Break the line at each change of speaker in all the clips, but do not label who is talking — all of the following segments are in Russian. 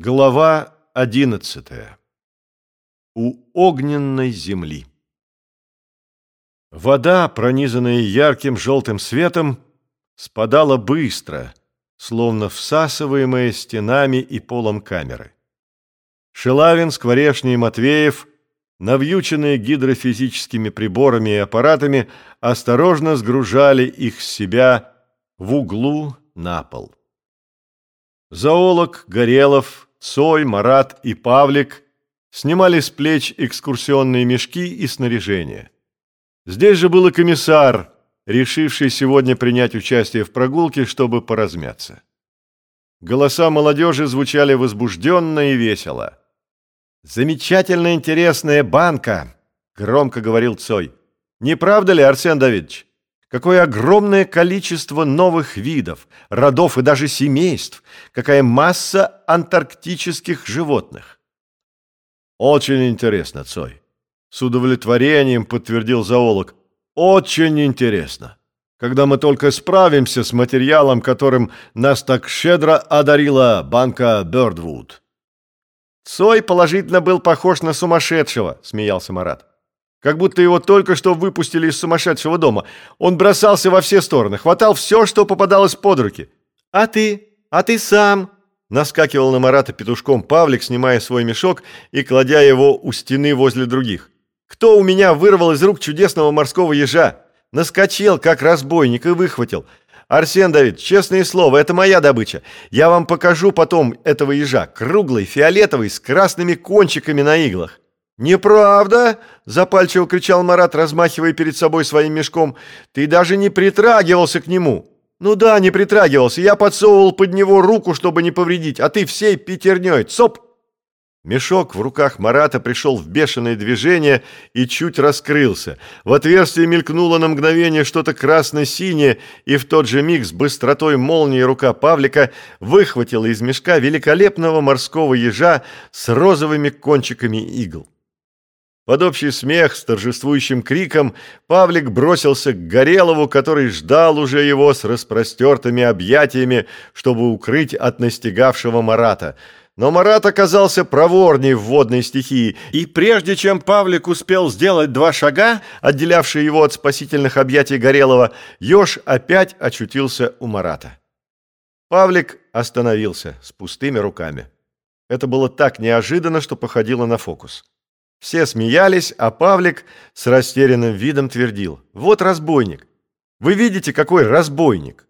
Глава одиннадцатая. У огненной земли. Вода, пронизанная ярким желтым светом, спадала быстро, словно всасываемая стенами и полом камеры. Шелавин, Скворешний и Матвеев, навьюченные гидрофизическими приборами и аппаратами, осторожно сгружали их с себя в углу на пол. Зоолог Горелов Цой, Марат и Павлик снимали с плеч экскурсионные мешки и снаряжение. Здесь же был и комиссар, решивший сегодня принять участие в прогулке, чтобы поразмяться. Голоса молодежи звучали возбужденно и весело. «Замечательно интересная банка!» — громко говорил Цой. «Не правда ли, Арсен Давидович? Какое огромное количество новых видов, родов и даже семейств, какая масса антарктических животных. Очень интересно, Цой. С удовлетворением подтвердил зоолог. Очень интересно. Когда мы только справимся с материалом, которым нас так щедро одарила банка Бёрдвуд. Цой положительно был похож на сумасшедшего, смеялся Марат. Как будто его только что выпустили из сумасшедшего дома. Он бросался во все стороны, хватал все, что попадалось под руки. «А ты? А ты сам?» Наскакивал на Марата петушком Павлик, снимая свой мешок и кладя его у стены возле других. «Кто у меня вырвал из рук чудесного морского ежа? Наскочил, как разбойник, и выхватил. Арсен Давид, честное слово, это моя добыча. Я вам покажу потом этого ежа. Круглый, фиолетовый, с красными кончиками на иглах». «Неправда!» – запальчиво кричал Марат, размахивая перед собой своим мешком. «Ты даже не притрагивался к нему!» «Ну да, не притрагивался. Я подсовывал под него руку, чтобы не повредить, а ты всей пятерней. Цоп!» Мешок в руках Марата пришел в бешеное движение и чуть раскрылся. В отверстие мелькнуло на мгновение что-то красно-синее, и в тот же миг с быстротой молнии рука Павлика выхватила из мешка великолепного морского ежа с розовыми кончиками игл. Под общий смех с торжествующим криком Павлик бросился к Горелову, который ждал уже его с распростертыми объятиями, чтобы укрыть от настигавшего Марата. Но Марат оказался проворней в водной стихии, и прежде чем Павлик успел сделать два шага, отделявшие его от спасительных объятий Горелова, еж опять очутился у Марата. Павлик остановился с пустыми руками. Это было так неожиданно, что походило на фокус. Все смеялись, а Павлик с растерянным видом твердил. «Вот разбойник! Вы видите, какой разбойник!»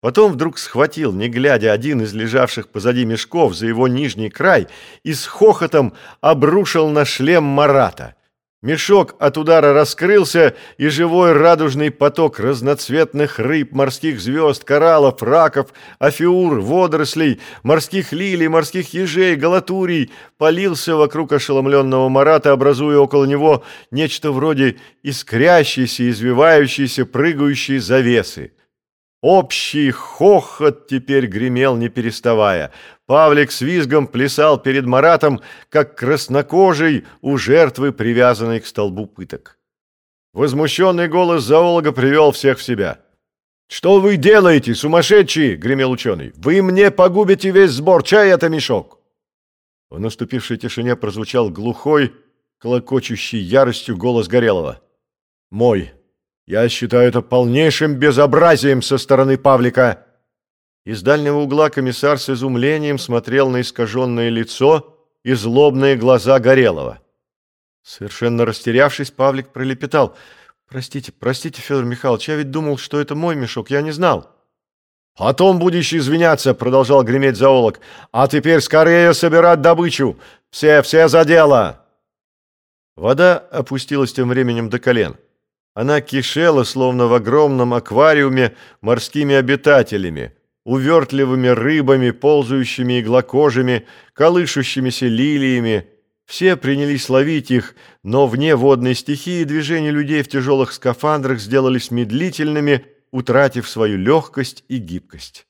Потом вдруг схватил, не глядя, один из лежавших позади мешков за его нижний край и с хохотом обрушил на шлем Марата. Мешок от удара раскрылся, и живой радужный поток разноцветных рыб, морских звезд, кораллов, раков, афиур, водорослей, морских лилий, морских ежей, галатурий полился вокруг ошеломленного Марата, образуя около него нечто вроде искрящейся, извивающейся, прыгающей завесы. Общий хохот теперь гремел, не переставая. Павлик с визгом плясал перед Маратом, как краснокожий у жертвы, привязанной к столбу пыток. Возмущенный голос зоолога привел всех в себя. «Что вы делаете, сумасшедшие?» — гремел ученый. «Вы мне погубите весь сбор, чай это мешок!» В наступившей тишине прозвучал глухой, клокочущий яростью голос Горелого. «Мой!» Я считаю это полнейшим безобразием со стороны Павлика. Из дальнего угла комиссар с изумлением смотрел на искаженное лицо и злобные глаза Горелого. Совершенно растерявшись, Павлик пролепетал. «Простите, простите, Федор Михайлович, я ведь думал, что это мой мешок, я не знал». «Потом будешь извиняться», — продолжал греметь зоолог. «А теперь скорее собирать добычу! Все, все за дело!» Вода опустилась тем временем до колен. Она кишела, словно в огромном аквариуме, морскими обитателями, увертливыми рыбами, ползающими иглокожими, колышущимися лилиями. Все принялись ловить их, но вне водной стихии движения людей в тяжелых скафандрах сделались медлительными, утратив свою легкость и гибкость.